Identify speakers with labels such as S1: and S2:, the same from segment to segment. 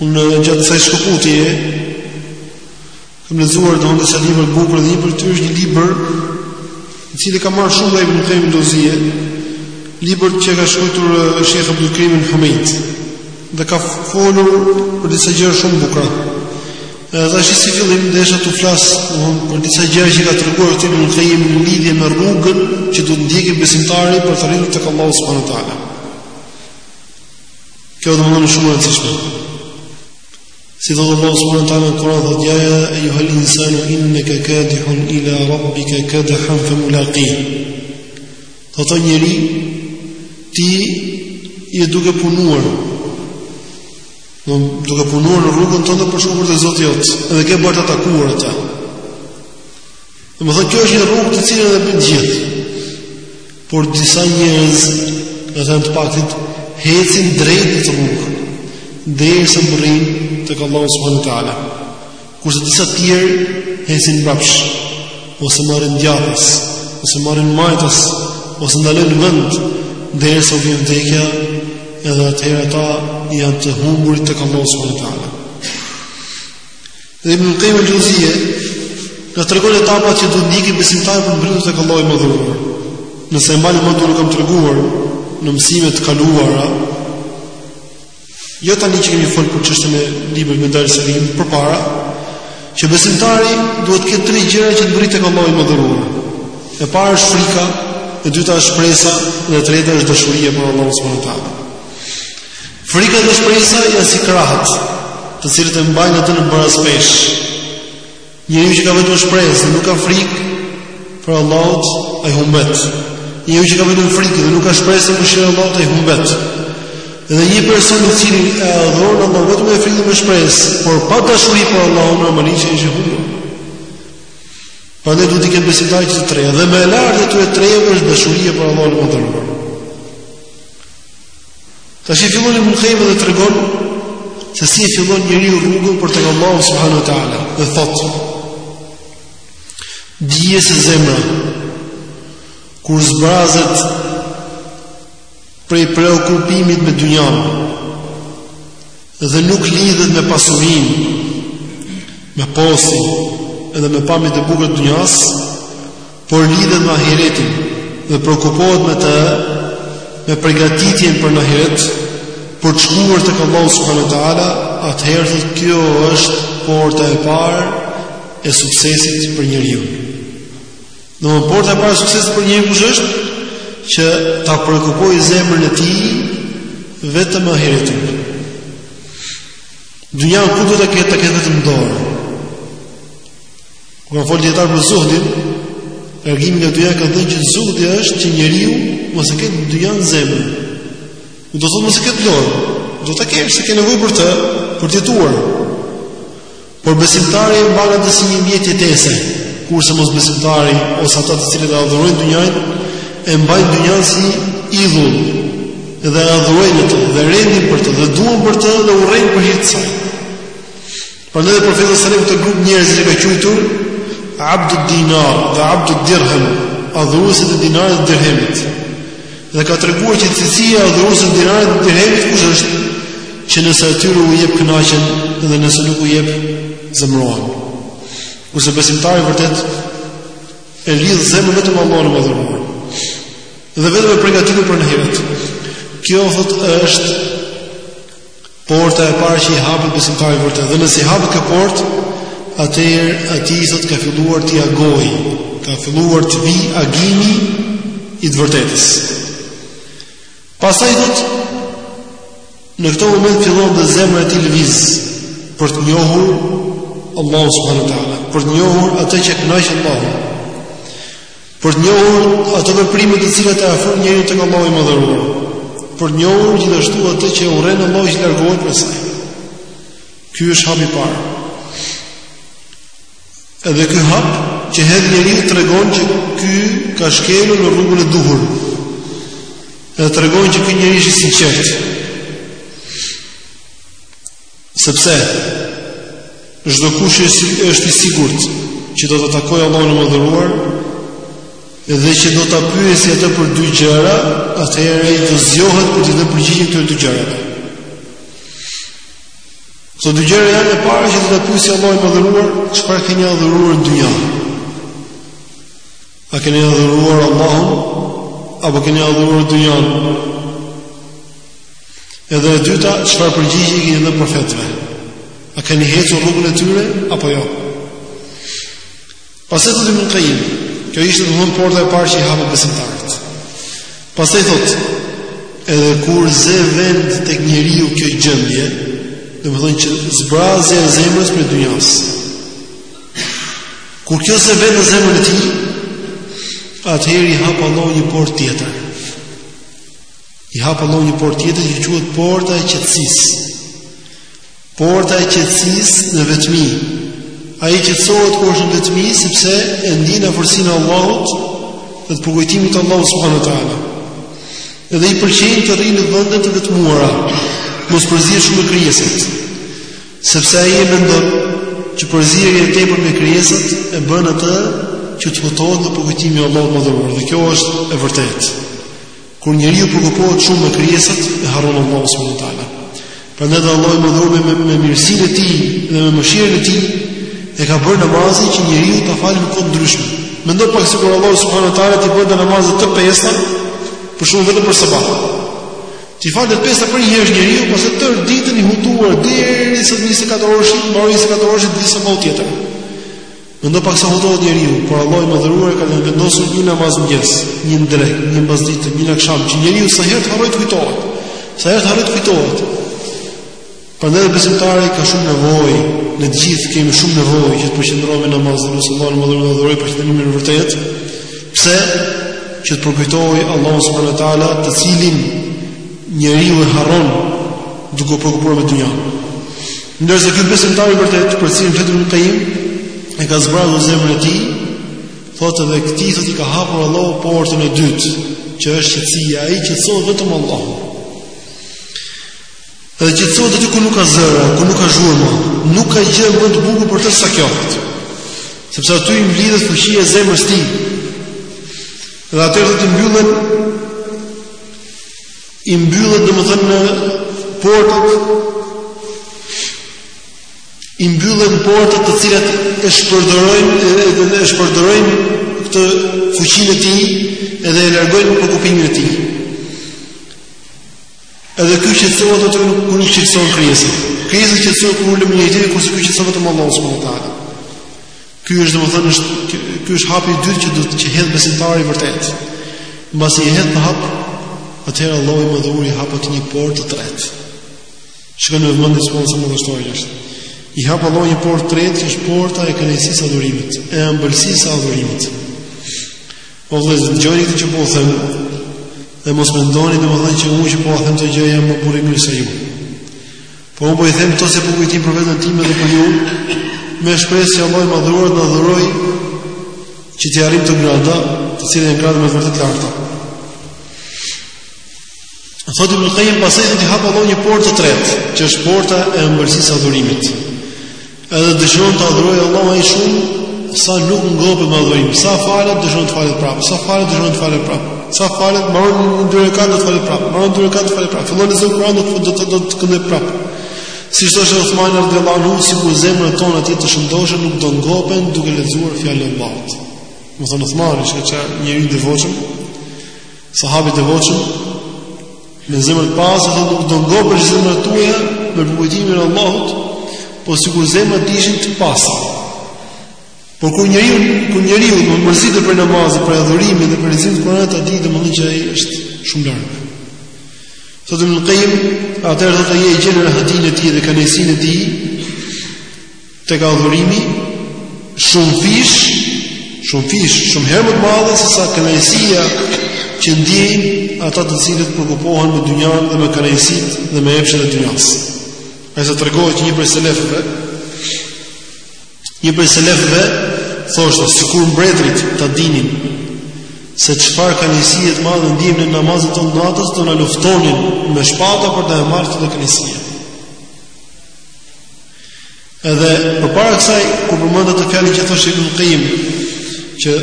S1: Unë gjatë kësaj shkëputje kam lexuar dhe disa libra të bukur dhe një prej tyre është një libër i cili ka marrë shumë nga Ibn Qayyim Xhevzije, libër që ka shkruar eh, Sheikh Abdul Karim Al-Hamid dhe ka folur për disa gjëra shumë të bukura. Eh, edhe si fillim desha të flas për disa gjëra që ka treguar Ibn Qayyim në lidhje me rrugën që do të ndjekë besimtari për të arritur tek Allahu subhanahu wa taala. Kjo domethënë shumë e rëndësishme. Si thotë Allahu subhanahu wa taala në Kur'an thotë ja ayyuhal insanu innaka kadihun ila rabbika kadhan famulaqi. Thotë o njeri ti je duke punuar, duke punuar në rrugën tënde për të shkuar te Zoti jot, edhe ke për ta takuar atë. Domethënë kjo është një rrugë të cilën e bëjnë të gjithë. Por disa njerëz, ata janë të paktit, hecin drejt në këtë rrugë, derisa mërrinë tek Allahu subhanu ta'ala. Kurse disa tjerë, hecin brapsh, ose marrin djathtas, ose marrin majtas, ose ndalen në vend, derisa u vjen vdekja, edhe atëherë ata janë të humburit tek Allahu subhanu ta'ala. Dhe më kemi një gjëzije, në të regonë etapa që të ndikim besimtarë për në bërëtë të këlloj më dhurë. Nëse e mbali më dhurë në kam të reguar në mësimet kaluara, jo tani që kemi folë për qështën e libër me dalë së rinë për para, që besimtari duhet të ketë tri gjëra që të bërëtë të këlloj më dhurë. E parë është frika, e dyta është presa, dhe e treta është dëshurije për Allah së më në Frika dhe shpresa janë si krahët, të cilët e mbajnë atë në barazpeshë. Njeriu që ka vetëm shpresë dhe nuk ka frikë prej Allahut, ai humbet. Njeriu që ka vetëm frikë dhe nuk ka shpresë për mëshirën e Allahut, ai humbet. Dhe një person i cili e adhuron Allahun vetëm me frikë dhe me shpresë, por pa dashuri për Allahun, normalisht ai është i humbur. Por ne duhet të kemi besimtar që të tre, dhe më e larta e të treve është dashuria për Allahun e madhëruar. Tashi fillon Ibn Qayyim dhe tregon se si e fillon njeriu rrugën për tek Allahu subhanahu wa taala dhe thotë dije se zemra kur zbrazet prej preokupimit me dynjan dhe nuk lidhet me pasurinë, me postin edhe me pamjet e bukura të dynjas por lidhet me ahiretin dhe preokupohet me të me pregatitjen për në ahiret, për të shkuar tek Allahu subhanahu wa taala, atëherë thotë kjo është porta e parë e suksesit për njeriun. Domethënë porta e parë e suksesit për njeriun kush është, që ta preokupojë zemrën e tij vetëm me ahiretin. Dynjanë ku do ta ketë ta ketë në dorë, Kur kanë folur dijetarët për zuhdin, largimin nga dynjaja kanë thënë që zuhdi është që njeriu mos e ketë dynjanë në zemër. Nuk do thotë mos e ketë në dorë, do ta kesh se ke nevojë për të, për të jetuar. Por besimtari e mban atë si një mjet jetese, kurse mosbesimtari ose ata të cilët e adhurojnë dynjanë, e mbajnë dynjanë si idhull dhe e adhurojnë atë dhe rendin për të dhe duan për të dhe urrejnë për hir të saj Prandaj dhe profeti sallallahu alajhi wasallam këtë grup njerëzish e ka quajtur Abdud Dinar dhe Abdud Dirham, adhuruesit e dinarit dhe dirhemit. Dhe ka treguar që cilësia e adhuruesit të dinarit dhe dirhemit kush është? Që nëse atyre u jep kënaqen dhe nëse nuk u jep zemrohen. Kurse besimtari i vërtetë e lidh zemrën vetëm me Allahun e Madhëruar. Dhe vetëm me përgatitjen për në ahiret. Kjo thotë është Porta e parë që i hapet besimtarit të vërtetë, dhe nëse i hapet kjo portë, atëherë atij thotë ka filluar t'i agojë, ka filluar të vijë agimi i të vërtetës. Pastaj thotë në këtë moment fillon dhe zemra e tij lëviz për të njohur Allahun subhanahu wa taala, për të njohur atë që kënaq Allahun. Për të njohur ato veprime të cilat e afrojnë njeriun tek Allahu i Madhëruar, për të njohur gjithashtu atë që urren Allahu që të largohet prej saj. Ky është hapi i parë. Edhe ky hap që hedh njeriu tregon që ky ka shkelur në rrugën e duhur. Edhe tregon që ky njeri është i sinqertë. Sepse çdokush është i sigurt që do ta takojë Allahun e Madhëruar dhe që do ta pyesë atë për dy gjëra, atëherë ai do zgjohet për t'i dhënë përgjigje këtyre dy gjërave. Këto dy gjëra janë e para që do ta pyesë Allahu i Madhëruar, çfarë keni adhuruar në dynja? A keni adhuruar Allahun apo keni adhuruar dynjanë? Edhe e dyta, çfarë përgjigje i keni dhënë profetëve? A keni ecur rrugën e tyre apo jo? Pastaj thotë Ibnul Kajim. Kjo ishte domethënë porta e parë që i hapet besimtarit. Pastaj thotë, edhe kur zë vend tek njeriu kjo gjendje, domethënë që zbrazja e zemrës prej dynjasë. Kur kjo zë vend në zemrën e tij, atëherë i hap Allahu një portë tjetër. I hap Allahu një portë tjetër që quhet porta e qetësisë. Porta e qetësisë në vetmi. Ai qetësohet kur është në vetmi, sepse e ndien afërsinë e Allahut dhe të përkujtimit Allahut subhanahu ue teala. Edhe i pëlqen të rrijë në vende të vetmuara, mos përzihet shumë me krijesat. Sepse ai e mendon që përzierja e tepër me krijesat e bën atë që të hutohet nga përkujtimi i Allahut të madhëruar. Dhe kjo është e vërtetë. Kur njeriu preokupohet shumë me krijesat, e harron Allahun subhanahu teala. Prandaj dhe Allahu i madhëruar me, me mirësinë e tij dhe me mëshirën e tij e ka bërë namazin që njeriu ta falë në kohë të ndryshme. Mendo pak sikur Allahu subhanahu teala t'i bënte namazet të pesta, për shembull vetëm për sabah. T'i falte të pesta përnjëherësh njeriu, pastaj tërë ditën i hutuar derisa 24 orësh, mbaron 24 orëshi deri sabahu tjetër. Mendo pak sa hutohet njeriu, por Allahu i madhëruar e ka vendosur një namaz në mëngjes, një në drekë, një mbasdite, një në aksham që njeriu sa herë të harrojë të kujtohet. Sa herë të harrojë të kujtohet. Prandaj dhe besimtari ka shumë nevojë, ne të gjithë kemi shumë nevojë që të përqendrohemi në namaz, në salat, në duatë, në duatë për të qenë në vërtet. Pse? Që të përkujtojë Allahun subhanahu wa taala, të cilin njeriu e harron duke u preokupuar me dynjanë. Ndërsa ky besimtar i vërtetë për të cilin flet Ibn Kajim, e ka zbrazur zemrën e tij, thotë edhe këtij se i ka hapur Allahu portën e dytë, që është qetësia, ai qetësohet vetëm me Allahun. Edhe qetësohet aty ku nuk ka zëra, ku nuk ka zhurma, nuk ka gjë më të bukur për të sa kjo. Sepse aty i mblidhet fuqia e zemrës tij. Dhe atëherë do t'i mbyllen i mbyllet domethënë portat i mbyllen portat të cilat e shpërdorojnë edhe e shpërdorojnë këtë fuqinë e tij edhe e largojnë preokupimin e tij. Edhe ky qetësohet domethënë kur nuk qetësohen krijesat. Krijesa qetësohet kur ulet me një gjë kurse ky qetësohet vetëm me Allahun subhanahu wa taala. Ky është domethënë është ky është hapi i dytë që do të që hedh besimtari i vërtetë. Mbasi e hedh këtë hap, atëherë Allahu i madhëruar i hap atij një portë të tretë. Shikoni me vëmendje se mos më dështoi është. I hap Allahu një portë të tretë që është porta e kënaqësisë së adhurimit, e ëmbëlsisë së adhurimit. O vëllezër dëgjoni këtë që po ju them, dhe mos mendoni domethënë që unë që po i them këto gjëra jam më burrë i mirë se ju. Po unë po i them këto si përkujtim për veten time dhe për ju, me shpresë që Allahu i madhëruar të na dhurojë që t'i arrijmë këto grada, të cilat janë grada me të vërtetë të larta. Thotë Ibn Qayyim pastaj do të hapë Allahu një portë të tretë, që është porta e ëmbëlsisë së adhurimit. Edhe dëshiron ta adhurojë Allahu më shumë sa nuk ngopet me adhurim. Sa falet dëshiron të falet prapë, sa falet dëshiron të falet prapë. Sa falet mbaron dy rekate të falet prapë, mbaron dy rekate të falet prapë. Fillon lexon Kur'an do të do të do të këndë prapë. Si thoshte Uthmani radhiyallahu anhu, sikur zemrat tona të shëndosheshin nuk do ngopen duke lexuar fjalën e Allahut. Domethënë Uthmani, që është njeri i devotshëm, Sahabi i devotshëm me zemër të pastër thotë nuk do ngopeshin zemrat tuaja me përkujtimin e Allahut, po sikur zemrat të ishin të pastra. Por kur njeriu kur njeriu do mërzitet prej namazit, prej adhurimit dhe prej leximit të Kuranit, ta dijë domethënë që ai është shumë larg. Thotë Ibn Qayyim, atëherë do ta gjejë rehatinë e tij dhe kënaqësinë e tij, Tek adhurimi shumë fish, shumë fish, shumë herë më të madhe se sa kënaqësia që ndjejnë ata të cilët preokupohen me dynjan dhe me kënaqësitë dhe me epshet e dynjas. Aq sa tregohet që një prej selefëve, një prej selefëve thoshte sikur mbretërit ta dinin se çfarë kënaqësie të madhe ndiejmë në namazin e natës do na luftonin me shpata për ta marrë atë kënaqësi. Edhe përpara kësaj kur përmend atë fjalë që thoshte Ibn Qayyim, që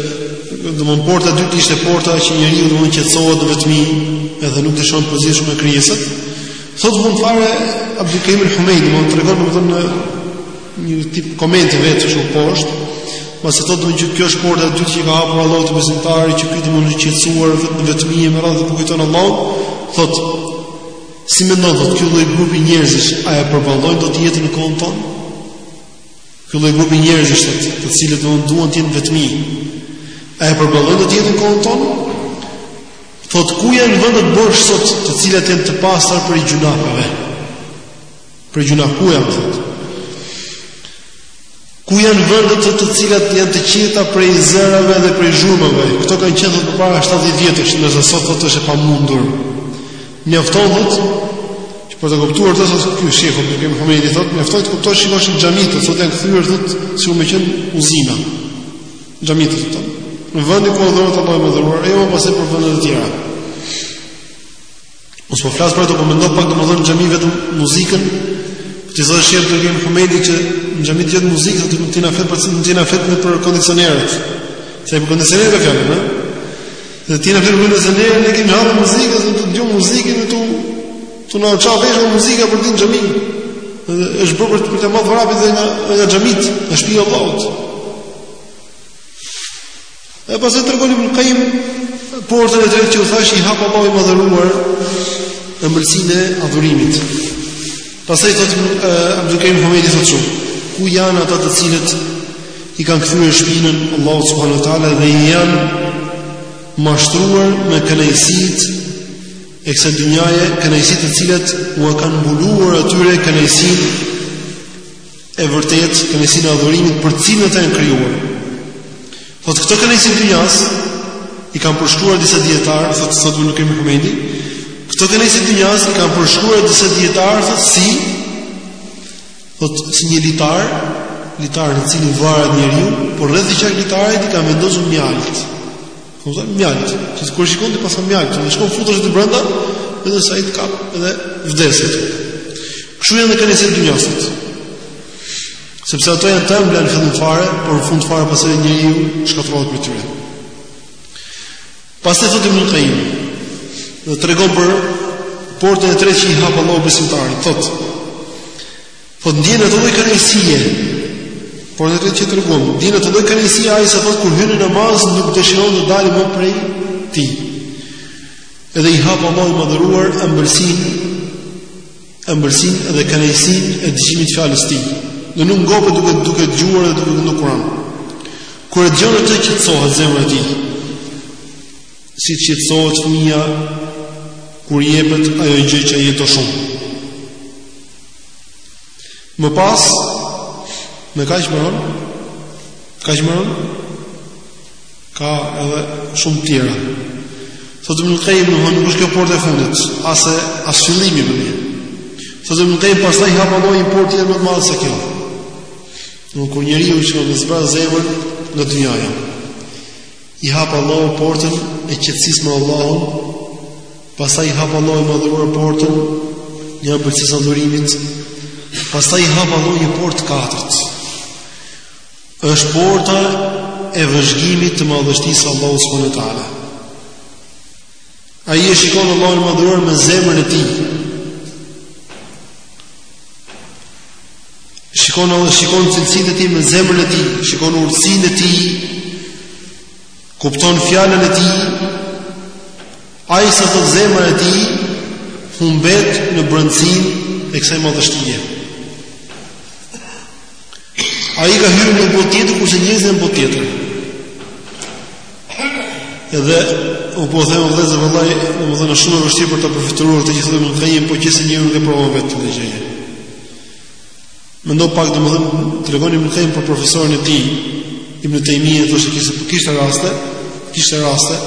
S1: domethënë porta e dytë ishte porta që njeriu do të qetësohet vetëm edhe nuk dëshon të përzihet me krijesat. Thotë mund fare Abdul Qayyim al-Humaydi mund të tregon domethënë në një tip komenti vetë kështu poshtë, pasi thotë domethënë që kjo është porta e dytë që ka hapur Allahu te besimtarit që ky domethënë të qetësuar vetëm vetëm me radhë të kujton Allahun, thotë Si mendon thotë ky lloj grupi njerëzish a e përballojnë dot jetën në kohën tonë? Ky lloj grupi njerëzish të, të cilët do duan të jenë vetmi, a e përballojnë dot jetën në kohën tonë? Thotë ku janë vendet bosh sot, të cilat janë të pastra prej gjynaheve? Prej gjynaheve ku janë thot? Ku janë vendet të të cilat janë të qeta prej zërave dhe prej zhurmave? Këto kanë qenë thot përpara 70 vjetësh, ndërsa sot thot është e pamundur. Mjafton thot që për të kuptuar këtë thot ky shehu Abdul Qayyim Humaydi thot, mjafton të kuptosh shikosh xhamitë, sot janë kthyer thot sikur me qenë uzina. Xhamitë thot. Në vendin ku adhurohet Allahu me adhuruar, e jo pastaj për vendet e tjera. Mos po flas për ato, po mendo pak domethënë në xhami vetëm muzikën. Ta dijë sheh Qayyim Humaydi që në xhami të jetë muzikë, do të mund të na flet për të, nuk na flet më për kondicionerët. Se për kondicionerët e kanë, ha? Dhe ti na flet për kondicionerët, ne kemi hall muzikën, do të dëgjojmë muzikën këtu. Të na çajë veshët me muzikë brenda në xhami. Dhe është bërë për të marrë vrapin dhe nga nga xhamia, nga shtëpia e Allahut. Pastaj tregon Ibn Qayyim portën e tretë që u thash i hap Allahu i madhëruar ëmbëlsinë e adhurimit. Pastaj thotë eh, Abdul Karim Hamidi thotë shumë, ku janë ata të cilët i kanë kthyer shpinën Allahu subhanahu wa taala dhe i janë mashtruar me kënaqësitë e kësaj dynjaje, kënaqësitë të cilat ua kanë mbuluar atyre kënaqësinë E vërtet, kënaqësinë e adhurimit për cilin ata janë krijuar. Thotë këto kënaqësi të dynjas i kanë përshkruar disa dietarë, thotë sot nuk kemi përmendi. Këto kënaqësi të dynjas i kanë përshkruar disa dietarë thotë si thotë si një litar, litar në cilin varet njeriu, por rreth i qark litarit i kanë vendosur mjaltë. Do të mjalt, kur shikon ti paska mjalt, ti shkon futesh aty brenda, edhe ai të kap dhe vdes ti. Kështu janë kënaqësitë dynjasë. Sepse ato janë të ëmbla në fillim fare, por në fund fare pastaj njeriu shkatërrohet prej tyre. Pastaj thotë Ibn Qayyim, e tregon për portën e tretë që i hap Allahu besimtarit, thotë Thotë ndjen atë lloj kënaqësie. Portën e tretë që treguam, ndjen atë lloj kënaqësie ai sa thotë kur hyn në namaz nuk dëshiron të dalë më prej tij. Edhe i hap Allahu i madhëruar ëmbëlsin ëmbëlsin dhe kënaqësin e dëgjimit të fjalës tij. Dhe nuk ngopet duke duke dëgjuar dhe duke këndu Kur'an. Kur e dëgjon atë qetësohet zemra e tij, siç qetësohet fëmija, kur jepet ajo gjë që ai e do shumë. Më pas, me kaq mbaron, kaq mbaron, ka edhe shumë tjera. Thotë Ibn Qayyim në hënë, nuk është kjo port e fundit, as as fillimi për një. Thotë Ibn Qayyim, pastaj i hap Allahu një port tjetër më të madhë se kjo. Nuk kur njeriu që e zbraz zemrën nga dynjaja. I hap Allahu portën e qetësisë me Allahun, Pastaj i hap Allahu i madhëruar portën e ëmbëlsisë adhurimit. Pastaj i hap Allahu një portë të katërt. Është porta e vëzhgimit të madhështisë së Allahut subhanuhu teala. Ai e shikon Allahun e madhëruar me zemrën e tij. Shikon Allah, shikon cilësitë e tij me zemrën e tij, shikon urtësinë e tij Kupton fjalën e tij, aq sa thotë zemra e tij humbet në brendësinë e kësaj madhështie. Ai ka hyrë në botë tjetër kurse njerëzit në botë tjetër. Edhe unë po u them vëllezër vallahi, domethënë është shumë e vështirë për ta përfytyruar thotë Ibn Qayyim, po qe se njeriu nuk e provon vetë këtë gjë. Mendo pak domethënë tregon Ibn Kajim për profesorin e tij Ibn Taymiyyah thoshte kishte kishte raste, kishte raste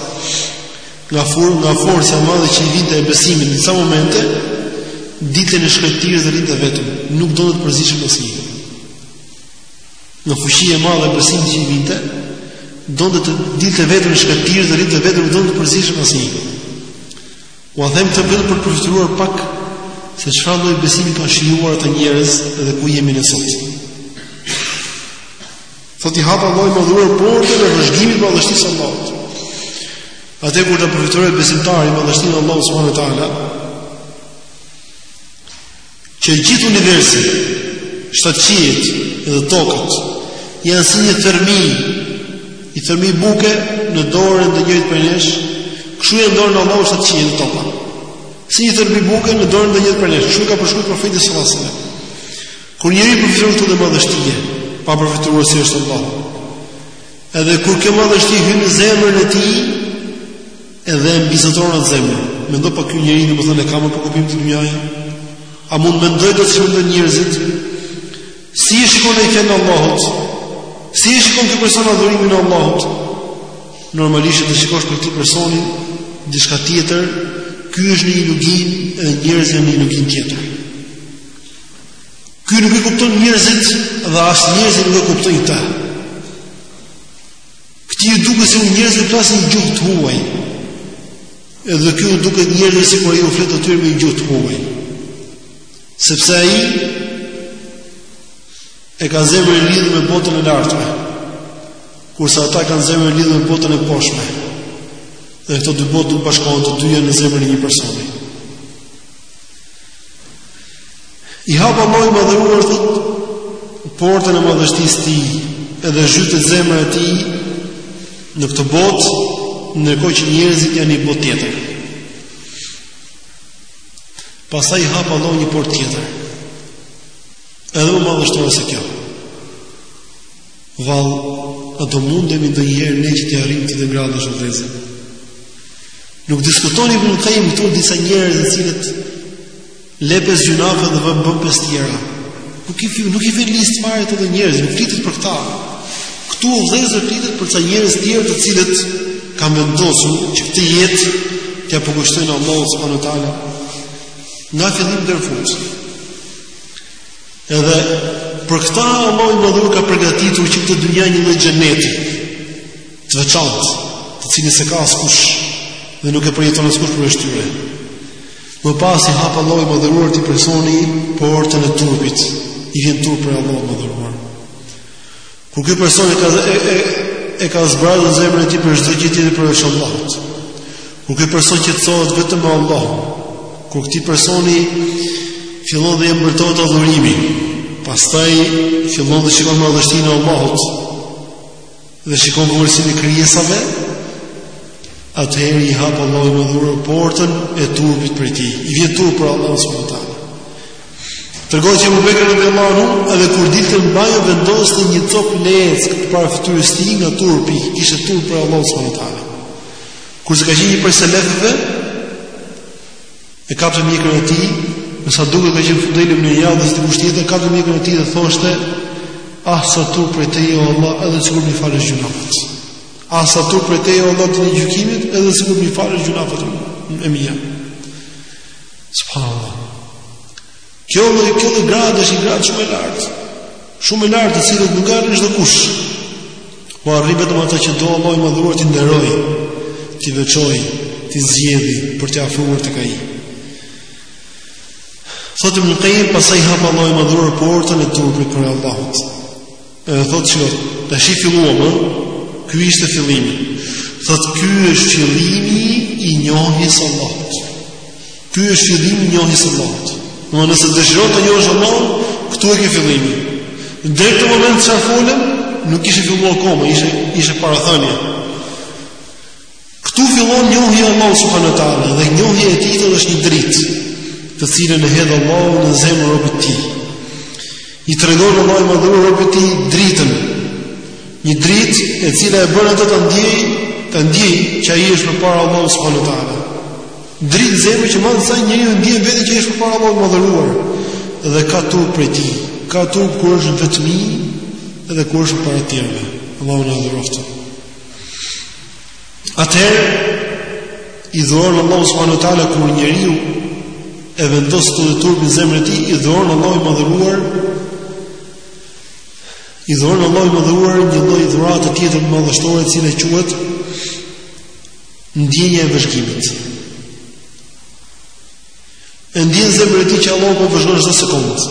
S1: nga fur nga forca e madhe që i vinte e besimit në disa momente dilte në shkretëtirë dhe rrinte vetëm, nuk donte të përzihej me asnjë. Nga fuqia e madhe e besimit që i vinte, donte të dilte vetëm në shkretëtirë dhe rrinte vetëm nuk donte të përzihej me asnjë. Ua them këtë vetëm për të përfytyruar pak se çfarë lloj besimi kanë shijuar ata njerëz dhe ku jemi ne sot. Thotë i hap Allahu i madhëruar portën e vëzhgimit të madhështisë së Allahut. Atëherë kur ta përfytyrojë besimtari madhështinë e Allahut subhanehu ue teala, Që gjithë universi, shtatë qiejt dhe tokët, janë si një thërmi, një thërmi buke në dorën e njërit prej nesh, kështu janë në dorën e Allahut shtatë qiejt dhe tokët. Si një thërmi buke në dorën e njërit prej nesh, kështu i ka përshkruar profeti salallahu alejhi ue selem. Kur njeriu përfytyron këtë lloj madhështie, pa përfytyruar si është Allah, edhe kur kjo madhështi hyn në zemrën e tij, Edhe e mbizotëron atë zemër. Mendo pak ky njeri domethënë e ka më preokupim te dynjaja. A mund të mendojë siç mendojnë njerëzit? Si e shikon ai qenien e Allahut? Si e shikon ky person adhurimin e Allahut? Normalisht të shikosh për këtë personin diçka tjetër, ky është në një luginë dhe njerëzit në një luginë tjetër. Ky nuk i kupton njerëzit dhe as njerëzit nuk e kuptojnë këtë. Këtij i duket se njerëzit flasin gjuhë të huaj, edhe ky u duket njerëzve sikur ai u flet atyre me gjuhë të huaj. Sepse ai e ka zemrën e lidhur me botën e lartme, kurse ata kanë zemrën e lidhur me botën e poshtme, dhe këto dy botë nuk bashkohen të dyja në zemrën e një personi. I hap Allahu i madhëruar thotë portën e madhështisë së tij edhe zhytet zemra e tij në këtë botë ndërkohë që njerëzit janë në një botë tjetër pastaj i hap Allahu një portë tjetër edhe më madhështore se kjo Vallë, a do mundemi ndonjëherë ne që t'i arrijmë këto lloj gradësh vëllezër? Nuk diskuton Ibn Kajimi këtu disa njerëz të cilët jepen pas gjynaheve dhe vëmë bëmë pës tjera. Nuk i, nuk i vë në listë fare këta lloj njerëzish, nuk flitet për këta. Këtu o vëllezër flitet për ca njerëz tjerë të cilët kanë vendosur që këtë jetë t'ia përkushtojnë Allahut subhanehu ue teala, nga fillimi deri në fund. Edhe për këta Allahu i Madhëruar ka përgatitur që në këtë dynja një lloj xheneti të veçantë, të cilin s'e ka askush dhe nuk e përjeton askush përveç tyre. Më pas i hap Allahu i Madhëruar këtij personi portën e turpit, i vjen turp prej Allahut të Madhëruar. Kur ky person e ka e, e, e ka zbrazur zemrën e tij prej çdo gjëje tjetër përveç Allahut. Kur ky person qetësohet vetëm me Allahun, kur këtij personi fillon dhe i ëmbëltohet adhurimi, pastaj fillon dhe shikon madhështinë e Allahut dhe shikon vogëlsinë e krijesave, atëherë i hap Allahu i madhëruar portën e turpit prej tij. I vjen turp prej Allahut subhanahu Tregohet që Abu Bekri radiallahu anhu edhe kur dilte në banjë vendoste një copë leckë përpara fytyrës së tij nga turpi, kishte turp prej Allahut subhanahu wa taala. Kurse ka qenë një prej selefëve, e kapte mjekrën e tij, me sa duket ka qenë Fudel ibn Iyad ose dikush tjetër, e kapte mjekrën e tij dhe thoshte: "Ah sa turp prej teje o Allah, edhe sikur të m'i falësh gjynahet." Ah sa turp prej teje o Allah ditën e gjykimit, edhe sikur të m'i falësh gjynahet e mia. Subhanallah. Kjo më kjo të gradë është një gradë shumë e lartë. Shumë e lartë, të cilën nuk e arrin çdokush. Po e arrijnë vetëm ata që do Allahu i madhëruar t'i nderojë, t'i veçojë, t'i zgjedhë për t'i afruar tek ai. Thotë Ibnul Kajim, pastaj hap Allahu i madhëruar portën e turpit prej Allahut. Edhe thotë që tashi filluam, ky ishte fillimi. Thotë ky është fillimi i njohjes së Allahut. Ky është fillimi i njohjes së Allahut. Do të thotë nëse dëshiron të njohësh Allahun, këtu e ke fillimin. Deri në këtë moment çfarë folëm, nuk kishte filluar akoma, ishte ishte parathënia. Këtu fillon njohja e Allahut subhanehu teala dhe njohja e tij është një dritë, të cilën e hedh Allahu në zemrën e robit të tij. I tregon Allahu i madhëruar robit të tij dritën, një dritë e cila e bën atë të ndjejë, të ndjejë që ai është përpara Allahut subhanehu teala. Dritë në zemër që domethënë njeriu ndjen veten që është përpara Allahut të madhëruar dhe ka turp prej tij, ka turp kur është në vetmi dhe kur është para të tjerëve. Allahu na dhuroftë. Atëherë i dhuron Allahu subhanahu wa taala kur njeriu e vendos këtë turp në zemrën e tij, i dhuron Allahu i madhëruar i dhuron Allahu i madhëruar një lloj dhurate tjetër më madhështore e cila quhet ndjenja e vëzhgimit. E ndjen zemra e tij që Allahu po vëzhgon çdo sekondë.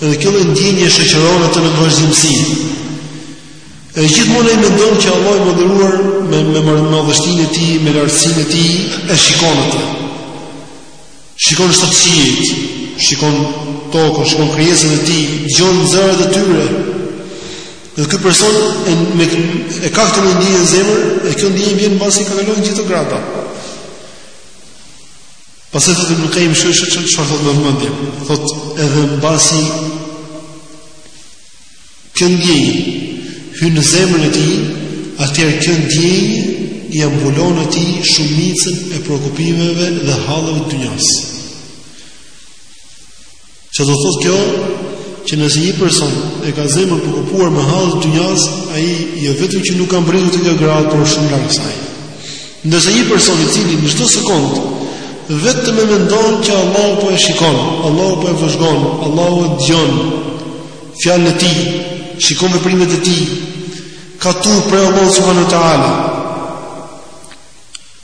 S1: Edhe kjo lloj ndjenje e shoqëron atë në vazhdimësi. E gjithmonë ai mendon që Allahu i madhëruar me me madhështinë e tij, me lartësinë e tij e shikon atë. Shikon shtatë qiejt, shikon tokën, shikon krijesat e tij, dëgjon zërat e tyre. Dhe ky person e e ka këtë ndjenjë në zemër, e kjo ndjenjë vjen mbasi ka kaluar gjithë ato grada. Pastaj thotë Ibn Qayyim shif se çfarë thotë me vëmendje. Thotë edhe mbasi kjo ndjenjë hyn në zemrën e tij, atëherë kjo ndjenjë ia mbulon atij shumicën e preokupimeve dhe halleve të dynjas. Ça do thotë kjo, që nëse një person e ka zemrën të preokupuar me hallet e dynjas, ai jo vetëm që nuk ka mbërritur te kjo gradë, por shumë larg saj. Ndërsa një person i cili në çdo sekond vetëm e mendon që Allahu po e shikon, Allahu po e vëzhgon, Allahu e dëgjon fjalën e tij, shikon veprimet e tij, ka turp prej Allahut subhanahu wa taala,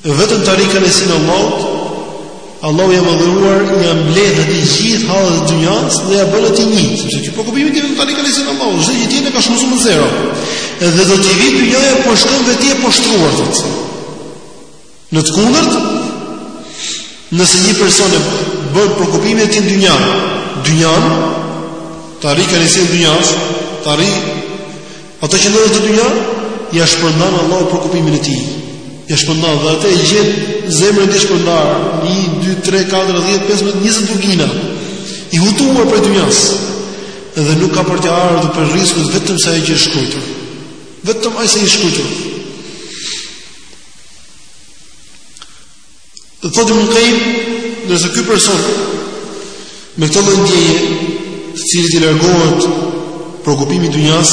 S1: Vetëm të arrijë kënaqësinë e Allahut, Allahu i madhëruar ia mbledh atij gjithë hallet e dynjas dhe ia bën atij një, sepse preokupimi i tij vetëm të arrijë kënaqësinë e Allahut, çdo gjë tjetër e ka shumëzuar me zero. Edhe do t'i vijë dynjaja poshtëron veten, e poshtëruar thotë. Në të kundërt, nëse një person e bën preokupimin e tij dynja, dynjan, të arrijë kënaqësinë e dynjas, të arrijë Ato që ndodhen te dynjaja, ja shpërndan Allahu preokupimin e tij. Ja shpërndan dhe ai e gjen zemrën e tij shpërndar, 1 2 3 4 10 15 20 lugina. I hutuar prej dynjas. Dhe nuk ka për t'i ardhur prej rizkut vetëm aq sa i është shkruar. Vetëm aq sa i është shkruar. Thotë Ibn Qayyim, ndërsa ky person me këtë lloj ndjenje, të cilit i largohet preokupimi i dynjas,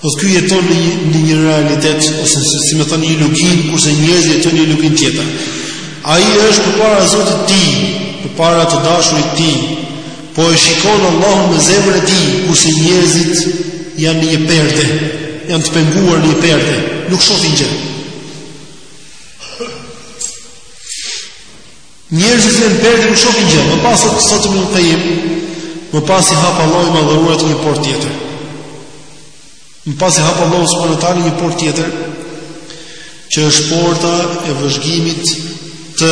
S1: thotë ky jeton në një në një realitet ose si, si me thënë një luginë, kurse njerëzit jetojnë në një luginë tjetër. Ai është përpara Zotit të tij, përpara të dashurit të tij, po e shikon Allahun me zemrën e tij, kurse njerëzit janë me një perde, janë të penguar me një perde, nuk shohin gjë. Njerëzit në perde nuk shofin gjë. Më pas thotë Ibn Qayyim, më pas i hap Allahu i madhëruar atij një portë tjetër. Më pas i hap Allahu subhanahu wa taala një portë tjetër që është porta e vëzhgimit të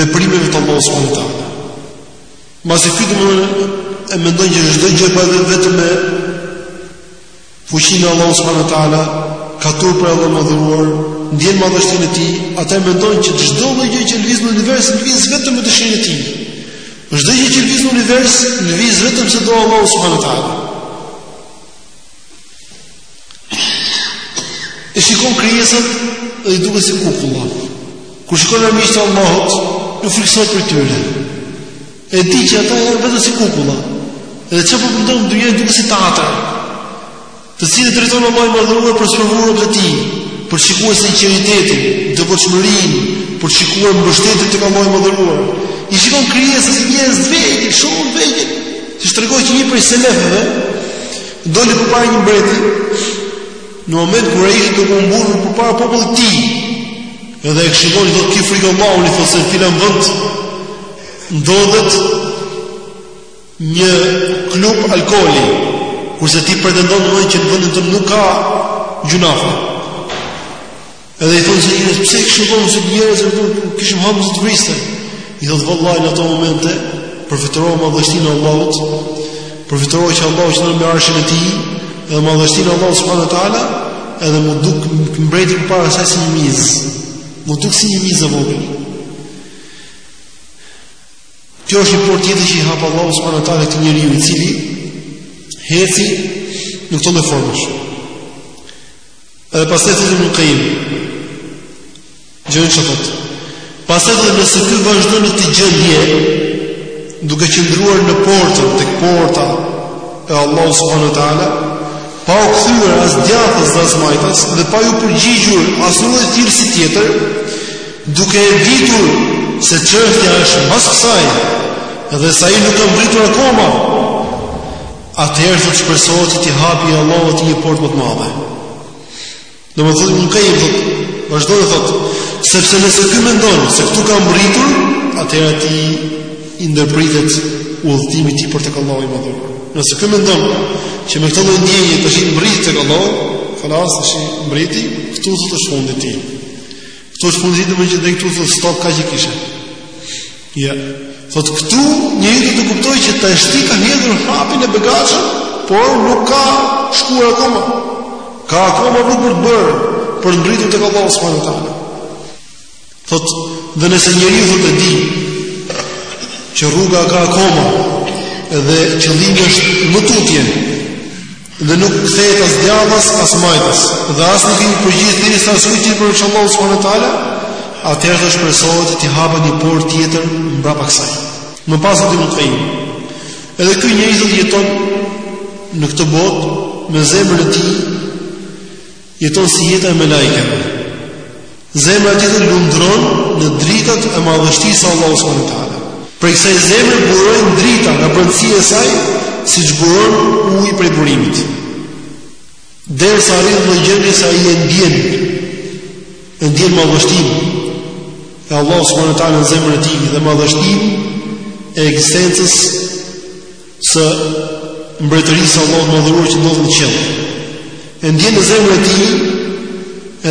S1: veprimeve të Allahu subhanahu wa taala. Mbasi fiton, e mendon që çdo gjë bëhet vetëm me Fuqinë e Allahut subhanahu wa taala ka turp prej Allahut të madhëruar, ndjen madhështinë e tij, ata e mendon që çdo lloj gjë që lëviz në univers lëviz vetëm me dëshirën e tij. Çdo gjë që lëviz në univers lëviz vetëm se do Allahu subhanahu wa taala. E shikon krijesat dhe i duken si kukulla. Kur shikon armiqtë e Allahut, nuk frikësohet prej tyre. E di që ata janë vetëm si kukulla. Edhe çfarë po ndodh i duket si teatër. Të cilin e drejton Allahu i madhëruar për të sprovuar robtë e tij, për të shikuar sinqeritetin, devotshmërinë, për të shikuar mbështetjen tek Allahu i madhëruar. I shikon krijesat si njerëz të vegjël, shumë të vegjël. Siç tregohet që një prej selefëve doli përpara një mbreti në momentin kur ai ishte duke u mburrur përpara popullit të tij. Edhe e këshilloi i thotë ki frikë Allahun i thotë se filan vend ndodhet një klub alkooli, kurse ti pretendon që në vendin tënd nuk ka gjynahe. Edhe i thonë njerëzit, pse, kishim, thonë njerëzit, kishim hall se të vriste. I thotë, vallahi, në ato momente, përfytyroja madhështinë e Allahut, përfytyroja që Allahu qëndron mbi arshin e tij, edhe madhështinë e Allahut subhanahu wa taala, edhe m'u duk mbreti përpara saj si një mizë, m'u duk si një mizë e vogël. Kjo është një portë tjetër që i hap Allahu subhanahu wa taala këtij njeriu i cili eci në këto lloj formash. Edhe pastaj thotë Ibn Qayyim, dëgjoni çfarë thotë. Pastaj thotë nëse ky vazhdon në këtë gjendje, duke qëndruar në portën tek porta e Allahut subhanahu wa taala, pa u kthyer as djathtas dhe as majtas dhe pa iu përgjigjur asnjë lloj thirrësi tjetër, duke e ditur se çështja është mbas kësaj dhe se ai nuk ka mbritur akoma, atëherë thotë shpresohet që t'i hapi Allahu atij një portë më të madhe. Domethënë Ibn Qayyim thotë, vazhdon dhe thotë, sepse nëse ky mendon se këtu ka mbritur, atëherë atij i ndërpritet udhëtimi i tij për tek Allahu i Madhëruar. Nëse ky mendon që me këtë lloj ndjenje tashti mbriti tek Allahu, halas tashti mbriti, këtu është fundi i tij. Këtu është fundi domethënë këtu stop kaq e kishe. Jo. Thot këtu njeriu do të kuptojë që tashti ka hedhur hapin e begatshëm, por nuk ka shkuar akoma. Ka akoma rrugë për të bërë, për të mbritur tek Allahu subhanahu wa taala. Thot, dhe nëse njeriu thot e di, që rruga ka akoma, dhe qëllimi është më tutje, dhe nuk kthehet as djathtas as majtas dhe as nuk i përgjigjet thirrjes së askujt përveç Allahut subhanahu wa taala atëherë shpresohet t'i hapet një portë tjetër mbrapa kësaj më pas do të mund të themi edhe ky njeri jeton në këtë botë me zemrën e tij Jeton si jeta e melaikeve. Zemra e tij lundron në dritat e madhështisë së Allahut subhanahu wa taala. Prej kësaj zemre burojnë drita nga brendësia e saj, siç buron uji prej burimit. Derisa arrin në gjendje se ai e ndjen, e ndjen madhështinë e Allahut subhanahu wa taala në zemrën e tij dhe madhështinë e ekzistencës së mbretërisë së Allahut madhëruar që ndodhen në qiell. E ndjen në zemrën e tij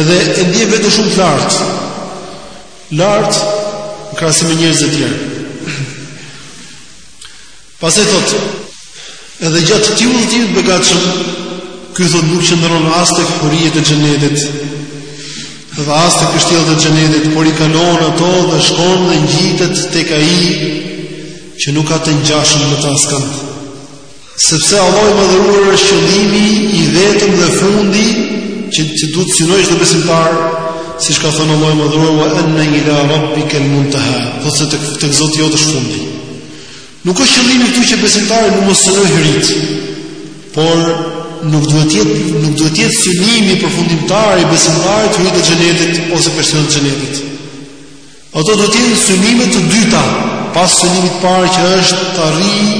S1: edhe e ndjen veten shumë të lartë. Lart në krahasim me njerëzit e tjerë. Pastaj thotë, edhe gjatë këtij udhëtimi të begatshëm, ky thotë nuk qëndron as tek huriet e xhenetit. Dhe as tek kështjellat e xhenetit, por i kalon ato dhe shkon dhe ngjitet tek ai që nuk ka të ngjashëm me të askënd. Sepse Allah i madhëruar është qëllimi i vetëm dhe i fundit që që duhet të synojë çdo besimtar, siç ka thënë Allah i madhëruar wa anna ila rabbika al-muntaha, do të thotë tek Zoti jot është fundi. Nuk është qëllimi këtu që besimtari nuk mos synojë hyritë, por nuk duhet të jetë nuk duhet të jetë synimi përfundimtar i besimtarit hyritë e xhenetit ose kështjellat e xhenetit. Ato do të jenë synime të dyta pas synimit të parë që është të arrijë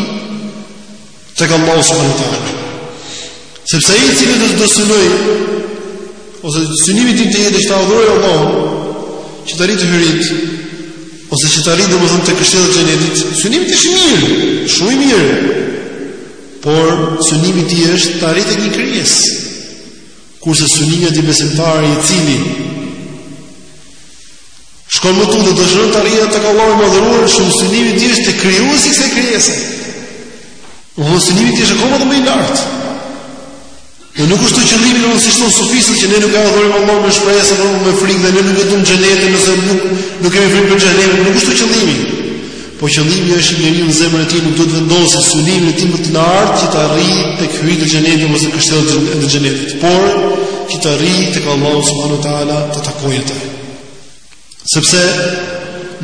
S1: tek Allahu subhanahu wa taala. Sepse ai i cili do të synojë ose synimi i tij të jetë ta adhurojë Allahun që të arrijë te hyritë ose që të arrijë domethënë tek kështjellat e xhenetit, synimi i tij është i mirë, shumë i mirë. Por synimi i tij është të arrijë tek një krijesë. Kurse synimi te besimtari i cili shkon më tutje, dëshiron të arrijë tek Allahu i madhëruar, është synimi i tij është te krijuesi i kësaj krijese. Domethënë synimi i tij është akoma dhe më i lartë. E nuk është këtu qëllimi domethënë siç thonë sufistët që ne nuk e adhurojmë Allahun me shpresë dhe me frikë dhe ne nuk e duam xhenetin ose nuk, nuk kemi frikë për xhehenemin, nuk është këtu qëllimi. Po qëllimi është që njeriu në zemrën e tij nuk duhet të vendosë synimin e tij më të lartë që të arrijë tek hyritë e xhenetit ose kështjellat e xhenetit, por që të arrijë tek Allahu subhanahu wa taala ta takojë atë. Sepse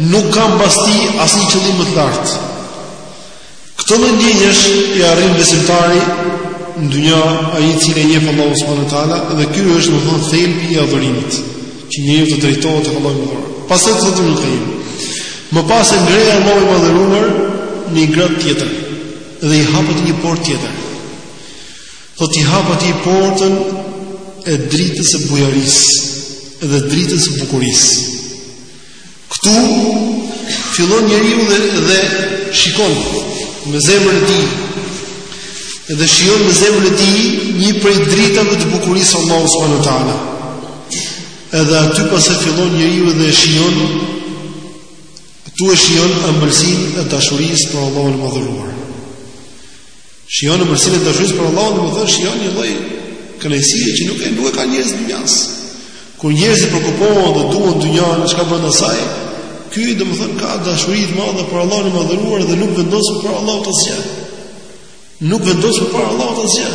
S1: nuk ka mbas tij asnjë qëllim më të lartë. Këto lloj ndjenjësh i arrin besimtari në dynja ai i cili e njeh Allahu subhanahu wa taala dhe ky është domethënë thelbi i adhurimit. që njeriu të drejtohet tek Allahu i Madhëruar. Pastaj thotë Ibn Qayyim, më pas e ngre Allahu i Madhëruar në një grad tjetër dhe i hapet një portë tjetër. Thotë i hap atij portën e dritës së bujarisë dhe dritës së bukurisë. Këtu fillon njeriu dhe, dhe shikon me zemrën e tij. Dhe shijon me zemrën e tij një prej dritave të bukurisë së Allahut subhanahu wa taala. Edhe aty pastaj fillon njeriu dhe shijon këtu e shijon ëmbëlsinë e dashurisë për Allahun e Madhëruar. Shijon ëmbëlsinë e dashurisë për Allahun, domethënë shijon një lloj kënaqësie që nuk e nuk e ka njerëzit e dynjasë. Kur njerëzit preokupohen dhe duan dynjan, dhe çka brenda saj, ky domethënë ka dashuri të madhe për Allahun e madhëruar dhe nuk vendos më para Allahut asgjë. Nuk vendos më para Allahut asgjë.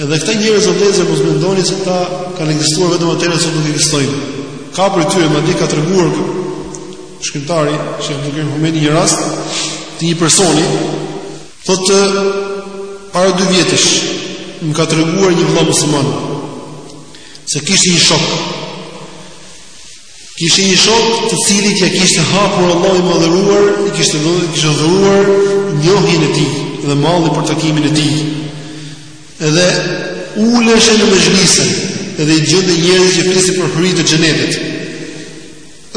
S1: Edhe këta njerëz o vëllezër mos mendoni se këta kanë ekzistuar vetëm atëherë sot nuk ekzistojnë. Ka prej tyre madje ka treguar shkrimtari që janë duke humeni një rast të një personi thotë para dy vjetësh më ka treguar një vëlla musliman se kishte një shok Kishte një shok, të cilit ia kishte hapur Allahu i Madhëruar, i kishte dhënë, kishte dhuruar njohjen e tij dhe mallin për takimin e tij. Edhe uleshe në mexhlise, edhe i gjente njerëzit që flisnin për hyritë e xhenetit,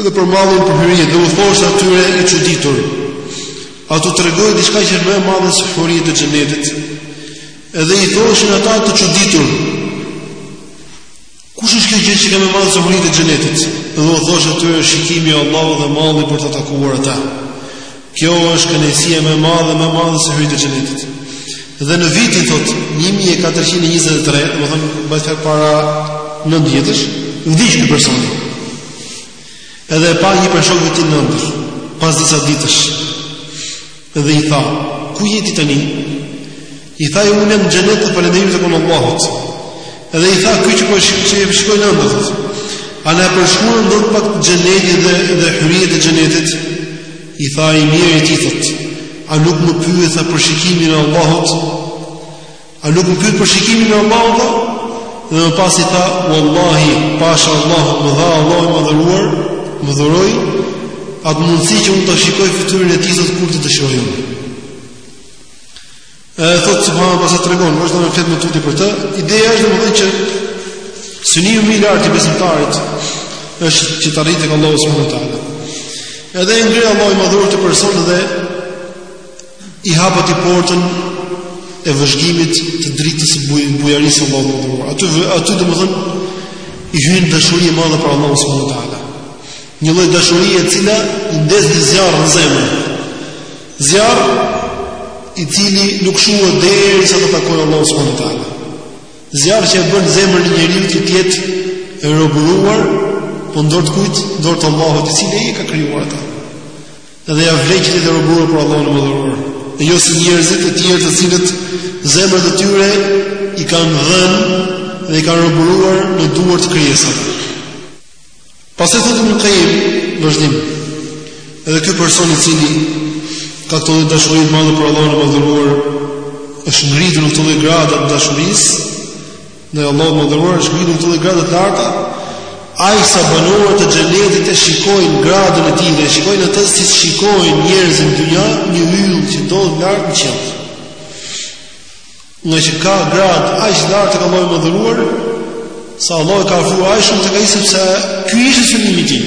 S1: edhe për mallin për hyritë, dhe u thoshte atyre i çuditur, a t'ju tregoj diçka që më e madhe se hyritë e xhenetit, edhe i thoshin ata të çuditur, Kush është kjo gjë që ka më madhe se hyritë e xhenetit? Dhe u thosh atyre është shikimi i Allahut dhe malli për ta takuar atë. Kjo është kënaqësia më e madhe, më e madhe se hyritë e xhenetit. Dhe në vitin thotë 1423, domethënë mbajtë para 9 vjetësh, vdiq ky person. Edhe e pa një person shok i tij në ëndërr, pas disa ditësh. Dhe i tha, ku je ti tani? I tha, unë jam në xhenet falënderimi i takon Allahut. Dhe i tha, ky që po shikoj, që shikoj në ëndërr. A na përshkruan dot pak xhenetin dhe dhe hyritë e xhenetit? I tha i mirë i tij thotë, a nuk më pyetha për shikimin e Allahut? A nuk më pyet për shikimin e Allahut? Dhe më pas i tha, "Wallahi, pasha Allahun më dha Allahu i madhëruar, më dhuroi atë mundësi që unë ta shikoj fytyrën e tij sot kur të dëshiroj unë." E thotë subhanallah pastaj tregon, vazhdon e flet më tutje për të. Ideja është domethënë që synimi më i lartë i besimtarit është që të arrijë tek Allahu subhanahu wa taala. Edhe e ngre Allahu i madhëruar atë person dhe I hapet porta e vëzhgimit të dritës së bujarisë së Allahut të Madhëruar. Aty aty domethënë i hyn dashuri e madhe për Allahun subhanuhu teala. Një lloj dashurie e cila i ndez një zjarr në zemër. Zjarr i cili nuk shuhet deri sa ta takojë Allahun subhanuhu teala. Zjarr që e bën zemrën e njeriut që të jetë e robëruar, po në dorë të kujt, në dorë të Allahut i cili e ka krijuar atë. Dhe ia vlen që të jetë robëruar për Allahun e Madhëruar, e jo si njerëzit e tjerë të cilët zemrat e tyre i kanë dhënë dhe i kanë robëruar në duar të krijesave. Pastaj thotë Ibn Qayyim, vazhdim. Edhe ky person i cili ka këtë lloj dashurie të madhe për Allahun e Madhëruar, është ngritur në këto lloj gradash të dashurisë, Ndaj Allahut të Madhëruar është ngritur në këto lloj gradash të larta, aq sa banorët e xhenetit e shikojnë gradën e tij dhe e shikojnë atë si shikojnë njerëzit në dynja, një yll që ndodhet lart në qiell. Ngaqë ka gradë aq të lartë tek Allahu i Madhëruar, sa Allahu e ka afruar aq shumë tek ai sepse ky ishte synimi i tij.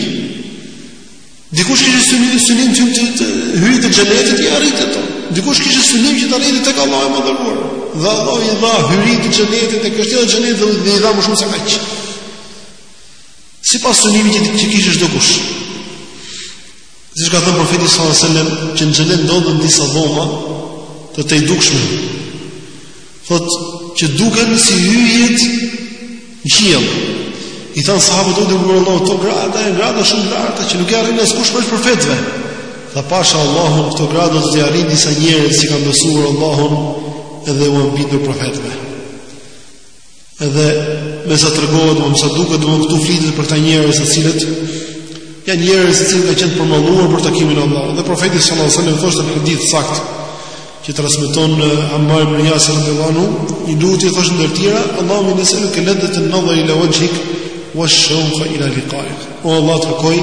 S1: Dikush kishte synim, synim hyritë, hyritë e xhenetit, t'i arrijë ato. Dikush kishte synim që të arrijë tek Allahu i Madhëruar. Dhe Allahu i dha hyritë e xhenetit e kështjellat e xhenetit dhe i dha më shumë se kaq. Sipas synimit që, që kishte çdokush. Siç ka thënë profeti sallallahu alajhi wasallam, që në xhenet ndodhen disa dhoma të tejdukshme. Thotë që duken si yjet në qiell. I thanë sahabët o i dërguar i Allahut këto grada janë grada shumë të larta që nuk e arrin askush përveç profetëve. Tha pasha Allahun këto grada do t'i arrijnë disa njerëz që i kanë besuar Allahut dhe u janë bindur profetëve. Edhe me sa tregohet, me sa duket, domethënë këtu flitet për këta njerëz të cilët janë njerëz të cilët kanë qenë të përmalluar për takimin e Allahut. Dhe profeti sallallahu alajhi wasallam thoshte në hadith të saktë që transmeton eh, Ammar ibn Yasir radhiyallahu anhu, në një lutje thoshte ndër të tjera, Allahumma inni as'aluka ladhat an-nadhar ila wajhik wa ash-shawqa ila liqa'ik. O Allah të kërkoj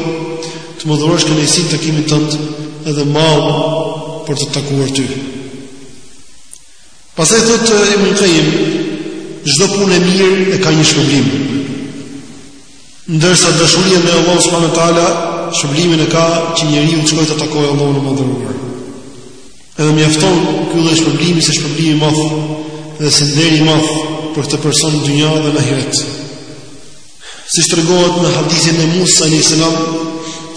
S1: të më dhurosh kënaqësinë e takimit tënd edhe mall për të takuar ty. Pastaj thotë Ibn Qayyim, çdo punë e mirë e ka një shpërblim. Ndërsa dashuria ndaj Allahut subhanahu wa taala shpërblimin e ka që njeriu të shkojë ta takojë Allahun e Madhëruar. Edhe mjafton ky lloj shpërblimi si shpërblim i madh dhe si nder i madh për këtë person në dynja dhe në ahiret. Siç tregohet në hadithin e Musa alejhi selam,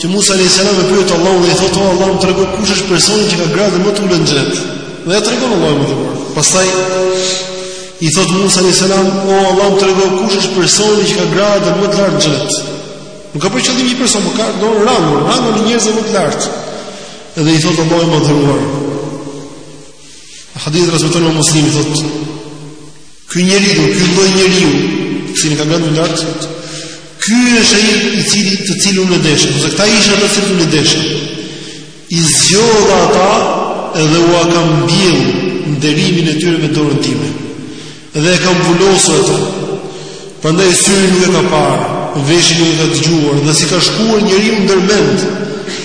S1: që Musa alejhi selam e pyet Allahun dhe i thotë, o Allah më trego kush është personi që ka gradën më të ulët në xhenet. Dhe ia tregon Allahu i Madhëruar. Pastaj, i thotë Musa alejhi selam, o Allah më trego kush është personi që ka gradën më të lartë në xhenet. Nuk ka për qëllim një person, por ka do rangun, rangun e njerëzve më të lartë. Edhe i thotë Allahu i Madhëruar. Hadithin e transmeton imam Muslimi thotë: Ky njeriu, ky lloj njeriu, i cili ka gradën më të lartë, ky është ai i cili të cilin unë e desha, ose këta ishin ata të cilët unë i desha. I zgjodha ata edhe ua kam mbjell nderimin e tyre me dorën time. Dhe e kam vulosur atë. Prandaj syri nuk e ka parë, veshi nuk e ka dëgjuar dhe s'i ka shkuar njeriut ndër mend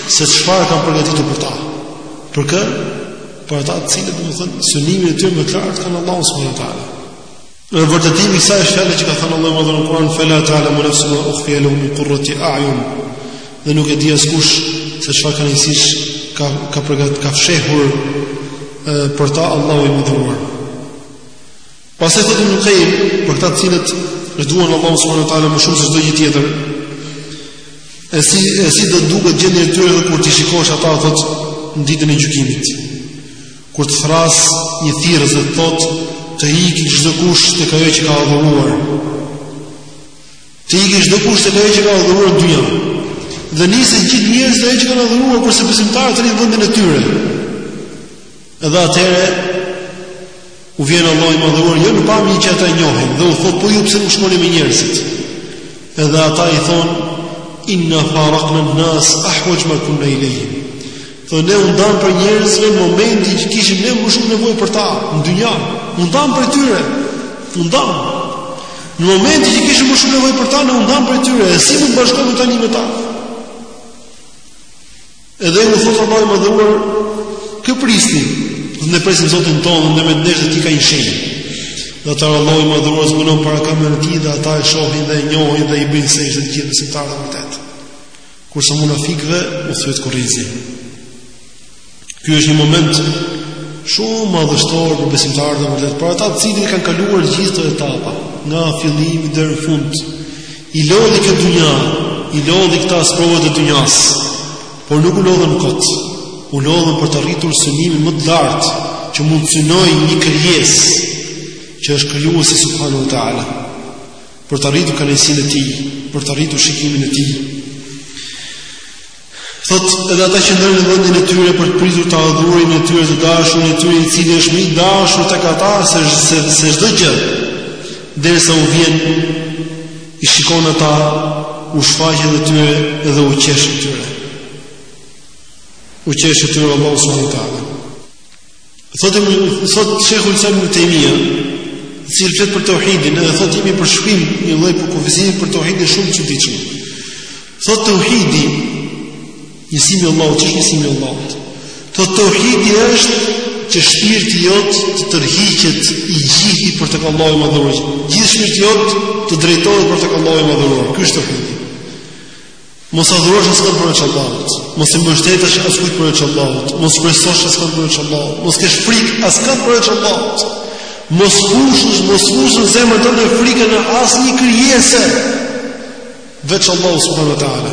S1: se çfarë kam përgatitur për ta. Për kë? Për ata të cilët domethënë synimin e tyre më të lartë kanë Allahun subhanahu wa taala. Dhe vërtetimi i kësaj është fjala që ka thënë Allahu i Madhëruar në Kur'an fela ta'lamu nafsun ma ukhfiya lahum min qurrati a'yun. Dhe nuk e di askush se çfarë kënaqësish ka ka përgat ka fshehur për ta Allahu i Madhëruar. Pastaj thotë Ibn Qayyim për këta të cilët e duan Allahun subhanuhu wa taala më shumë se çdo gjë tjetër. E si e si do duket gjendja e tyre kur t'i shikosh ata thotë në ditën e gjykimit. Kur të thërrasë një thirrës dhe thotë të ikë çdo kush tek ajo që ka adhuruar. Të ikë çdo kush tek ajo që ka adhuruar në dynja. Dhe nisen gjithë njerëzit tek ajo që kanë adhuruar kurse besimtarët rrinë në vendin e tyre. Edhe atëherë u vjen Allahu i madhëruar jo në pamje që ata e njohin dhe u thotë po ju pse nuk shkoni me njerëzit. Edhe ata i thon inna faraqna an-nas ahwaj ma kunna ilayhim. Thonë ne u ndamë prej njerëzve në momentin që kishim ne më shumë nevojë për ta në dynja. U ndamë prej tyre. U ndamë. Në momentin që kishim më shumë nevojë për ta, ne u ndamë prej tyre. Si mund të bashkohemi tani me ta? Edhe u thotë Allahu i Madhëruar, kë prisni? Dhe ne presim Zotin tonë dhe mes nesh dhe tij ka një shenjë. Dhe atëherë Allahu i Madhëruar zbulon parakëmbën e tij dhe ata e shohin dhe e njohin dhe i bëjnë sexhde të gjithë besimtarët e vërtetë. Kurse munafikëve u thyhet kurrizi. Ky është një moment shumë madhështor për besimtarët e vërtetë, për ata të cilët kanë kaluar gjithë këto etapa, nga fillimi deri në fund, I lodhi kjo dynja, i lodhi këto sprovat e dynjasë, por nuk u lodhën kot. U lodhën për të arritur synimin më të lartë që mund të synojë një krijesë që është krijuesi subhanahu wa taala. Për të arritur kënaqësinë e tij, për të arritur shikimin e tij. Thot, edhe ata qëndrojnë në vendin e tyre për të pritur të adhuruarin e tyre të dashurin e tyre i cili është më i dashur tek ata se, se, se çdo gjë derisa u vjen i shikon ata u shfaqet atyre edhe u qesh atyre u qesh atyre Allahu subhanehu ue teala Thotë thotë shejhul islam Ibn Tejmija, kur flet për tauhidin, edhe thotë jep një përshkrim, një lloj përkufizimi për tauhidin shumë të thjeshtë. Thotë tauhidi, njësimi i Allahut, ç'është njësimi i Allahut? Thotë tauhidi është që shpirti jot të tërhiqet i gjithi për tek Allahu i Madhëruar. Gjithë shpirti jot të drejtohet për tek Allahu i Madhëruar. Ky është tauhidi. Mos adhurosh askënd përveç Allahut, mos i mbështetësh askujt përveç Allahut, mos shpresosh askënd përveç Allahut, mos kesh frikë askënd përveç Allahut. Mos fusësh, mos fusësh në zemrën tënde frikën e asnjë krijese veç Allahut subhanuhu teala.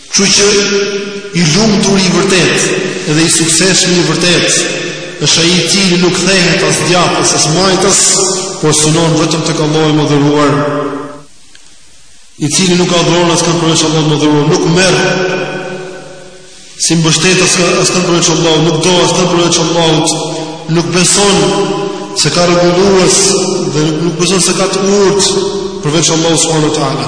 S1: Kështu që i lumturi i vërtetë dhe i suksesshmi i vërtetë është ai i cili nuk kthehet as djathtas as majtas, por synon vetëm tek Allahu i madhëruar, i cili nuk adhuron askënd përveç Allahut të madhëruar, nuk merr si mbështetje askënd askënd përveç Allahut, nuk do askënd përveç Allahut, nuk beson se ka rregullues dhe nuk beson se ka të urtë përveç Allahut subhanuhu teala.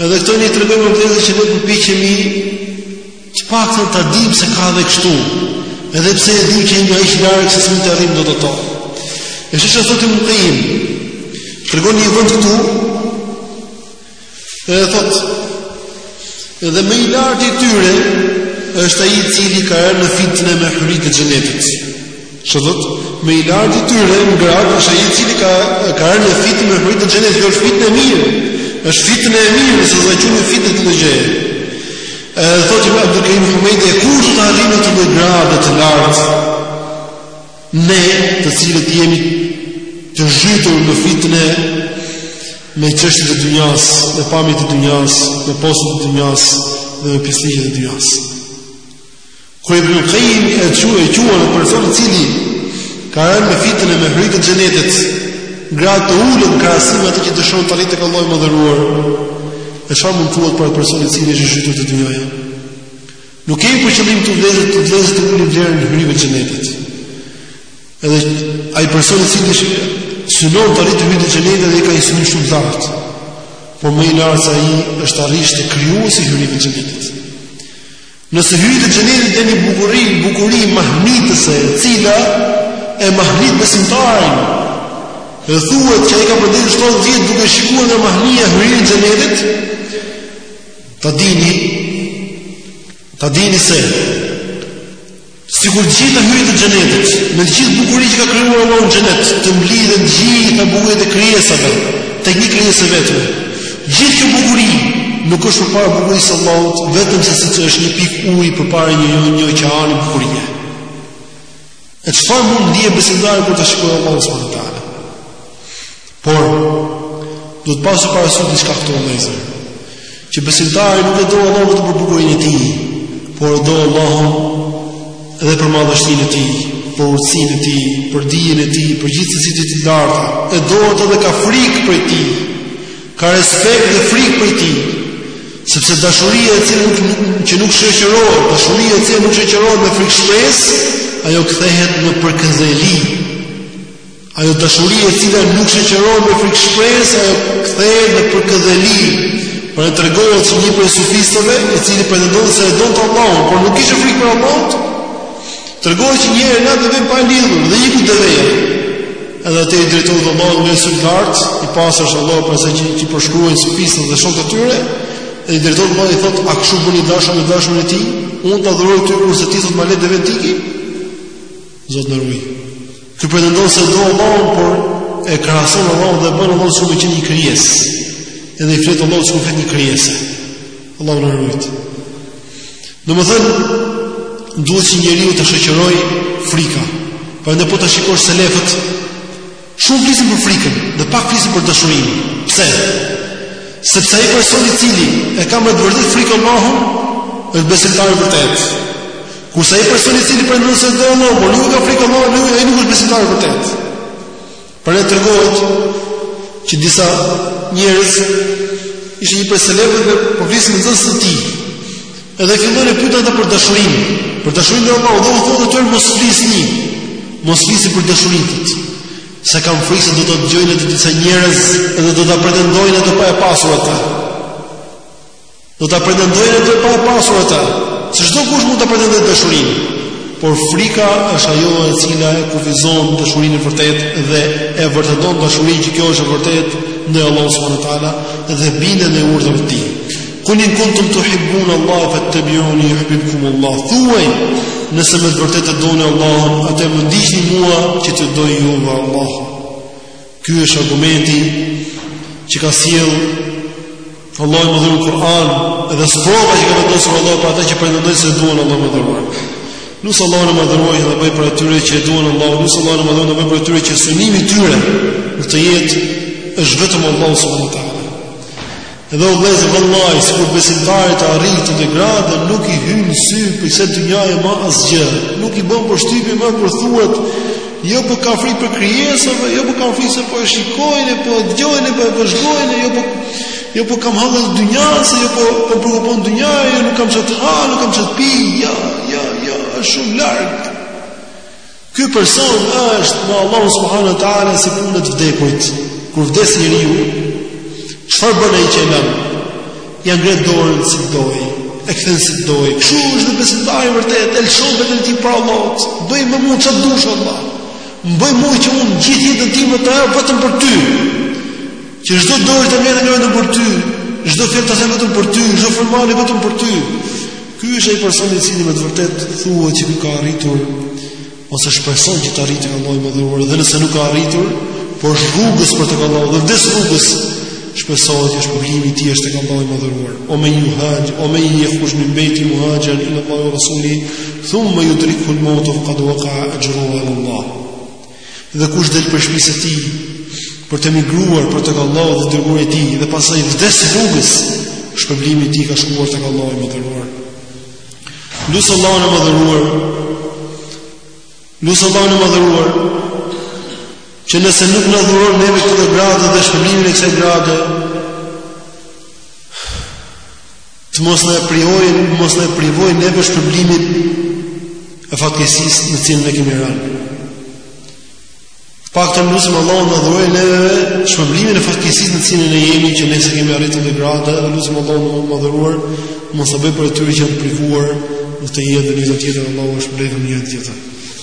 S1: Edhe këto ne i tregojmë, o vëllezër, që le të përpiqemi të paktën ta dimë se ka edhe kështu. Edhe pse e dimë që jemi shumë larg se s'mund t'i arrijmë dot ato. Siç thotë imam Ibn Tejmije. Tregon në një vend këtu. E thot Edhe më i lartë i tyre është ai i cili ka rënë në fitnë me hyritë e xhenetit. Ç'do të thotë, më i larti i tyre në gradë është ai i cili ka ka rënë në fitnë me hyritë e xhenetit, jo është fitnë e mirë. Është fitnë e mirë, nëse do ta quajmë fitnë këtë gjë. Ë thotë Ibn Abdul Karim Humejdi, kur do të arrijmë ne te grada e lartë? Ne, të cilët jemi të zhytur në fitnë me çështjet e dynjas, me pamjet e dynjas, me postet e dynjas dhe me pisllëqet e dynjas. Kur Ibn Qayyim e quan e quan atë person i cili ka rënë në fitne me hyritë e xhenetit, gradë të ulët në krahasim me atë që dëshon të arrijë tek Allahu i Madhëruar. E çfarë mund të thuhet për atë person i cili është zhytur te dynjaja? Nuk kemi për qëllim të vllezër të vllezër të ulim vlerën e hyrive të xhenetit. Edhe ai person i cili synon të arrijë te hyritë e xhenetit edhe ai ka një synim shumë të lartë. Por më i lartë se ai është të arrish te krijuesi i hyrive të xhenetit. Nëse hyritë e xhenetit janë një bukuri, bukuri mahnitëse, e cila e mahnit besimtarin, dhe thuhet që ai ka për të ndejt 70 vjet duke shikuar nga mahnia hyrinë e xhenetit, ta dini, ta dini se Sikur të gjitha hyritë e xhenetit, me të gjithë bukurinë që ka krijuar Allahu në xhenet, të mblidhen të gjitha bukuritë e krijesave tek një krijesë e vetme. Gjithë kjo bukuri nuk është përpara bukurisë së Allahut, vetëm se siç është një pikë uji përpara një një, një oqeani bukurie. E çfarë mund të ndiejë besimtari kur ta shikojë Allahun subhanuhu teala? Por duhet pasur parasysh diçka këtu vëllezër, që besimtari nuk e do Allahun vetëm për bukurinë e tij, por e do Allahun edhe për madhështinë e tij, për urtësinë e tij, për dijen e tij, për gjithë cilësitë e tij të larta, e do atë dhe ka frikë prej tij, ka respekt dhe frikë prej tij, sepse dashuria e cila nuk që nuk shoqërohet, dashuria e cila nuk shoqërohet me frikë shpresë, ajo kthehet në përkëdheli. Ajo dashuri e cila nuk shoqërohet me frikë shpresë, ajo kthehet në përkëdheli. Prandaj tregohet se një prej sufistëve, i cili pretendonte se e donte Allahun, por nuk kishte frikë prej Allahut, tregohet që një herë e la devenë pa lidhur dhe iku deveja. Edhe atëherë i drejtohet Allahut më të lartë, i pastër është Allahu prej asaj që e përshkruajnë sufistët dhe shokët e tyre, dhe i drejtohet Allahut i thotë, "A kshu bën i dashuri me të dashurin e tij? Unë të adhuroj ty kurse ti sot ma le devenë të iki?" Zot na ruaj. Ky pretendon se do Allahun, por e krahason Allahun dhe e bën Allahun sikur me qenë një krijesë. Edhe i flet Allahut sikur i flet një krijese. Allahu na ruajt. Domethënë, duhet që njeriun ta shoqërojë frika. Prandaj po ta shikosh selefët shumë flisin për frikën, dhe pak flisin për dashurinë. Pse? Sepse ai person i cili e ka me të vërtetë frikë Allahun, është besimtar i vërtetë. Kurse ai person i cili pretendon se e do Allahun, por nuk e ka frikë Allahun, ai nuk, ai nuk është besimtar i vërtetë. Prandaj tregohet që disa njerëz ishte një prej selefëve dhe po fliste me nxënësit e tij. Edhe filluan e pyetën ata për dashurinë, për dashurinë e Allahut, dhe u thotë atyre mos flisni. Mos flisni për dashurinë e tij. Se kam frikë se do ta dëgjojnë atë disa njerëz dhe do ta pretendojnë atë pa e pasur atë. Do ta pretendojnë atë pa e pasur atë, se çdokush mund ta pretendojë dashurinë. Por frika është ajo e cila e kufizon dashurinë e vërtetë dhe e vërteton dashurinë që kjo është e vërtetë ndaj Allahut subhanuhu teala dhe bindet në urdhrat e tij. Kul in kuntum tuhibbun Allah fattabi'uni yuhibbukum Allah. Thuaj, nëse me të vërtetë e doni Allahun, atëherë më ndiqni mua që t'ju dojë juve Allahu. Ky është argumenti që ka sjellë Allahu i Madhëruar në Kur'an dhe sprova që ka vendosur Allahu për ata që pretendojnë se e duan Allahun e Madhëruar. Lus Allahun e Madhëruar të na bëjë prej atyre që e duan Allahun, lus Allahun e Madhëruar të na bëjë prej atyre që synimi i tyre në këtë jetë është vetëm Allahu subhanahu wa taala. Edhe o vëllezër, vallahi, sikur besimtari të arrijë këtë gradë, nuk i hyn në sy prej kësaj dynjaje ma asgjë. Nuk i bën përshtypje më kur thuhet, jo po ka frikë prej krijesave, jo po ka frikë se po e shikojnë, po e dëgjojnë, po e vëzhgojnë, jo për... Jo po kam hallin e dynjasë, jo po më preokupon dynjaja, jo nuk kam ça të ha, nuk kam ça të pi, jo, jo, jo, është shumë larg. Ky person është me Allahun subhanahu wa taala si puna e të vdekurit. Kur vdes njeriu, çfarë bën ai që e lan? Ia ngre dorën si të dojë, e kthen si të dojë. Kështu është dhe besimtari i vërtetë, e lëshon veten e tij para Allahut. Bëj me mu çfarë të dush Allah. Më bëj që unë gjithë jetën time ta jap vetëm për ty. Që çdo dorë ta ngre vetëm për ty, çdo fjalë ta them vetëm për ty, çdo frymëmarrje vetëm për ty. Ky është ai person i cili me të vërtetë thuhet që nuk ka arritur ose shpreson që të arrijë tek Allahu i Madhëruar dhe nëse nuk ka arritur, po është rrugës për tek Allahu dhe vdes rrugës shpresohet që shpërblimi i tij është tek Allahu i Madhëruar. Wa man yuhaj, wa man yakhruj min baitihi muhajiran ila Allahi wa rasulihi, thumma yudrikhu al-mautu faqad waqa'a ajruhu ala Allah. Dhe kush del prej shpisë së tij për të migruar për tek Allahu dhe i Dërguari i tij dhe pastaj vdes rrugës, shpërblimi i tij ka shkuar tek Allahu i Madhëruar. Lus Allahun e Madhëruar. Lus Allahun e Madhëruar që nëse nuk na dhuron neve këtë gradë dhe shpërblimin e kësaj grade, të mos na privojë, të mos na privojë neve prej shpërblimit të fatkeqësisë në të cilën ne kemi rënë. Paktën lusim Allahun të na dhurojë neve shpërblimin e fatkeqësisë në të cilën ne jemi që ne s'e kemi arritur këtë gradë, dhe lusim Allahun e Madhëruar, mos të na bëjë prej atyre që janë të privuar në këtë jetë dhe në jetën tjetër, Allahu na shpërbleftë në jetën tjetër.